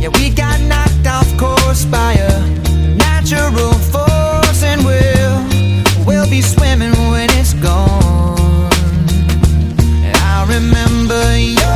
Yeah, we got knocked off course by a natural force, and we'll, we'll be swimming when it's gone. Remember you.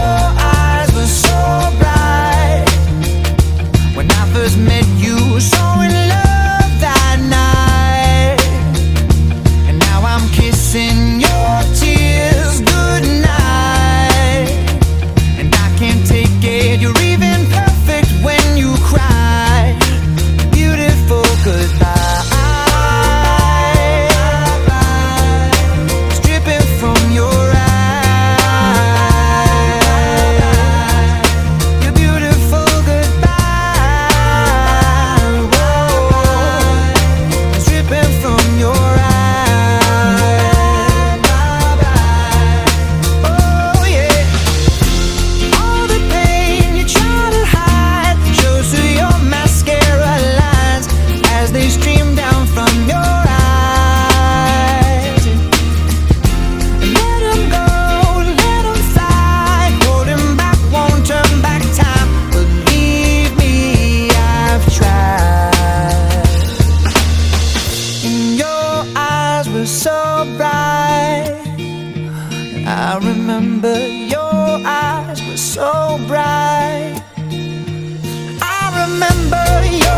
I remember your eyes were so bright. I remember your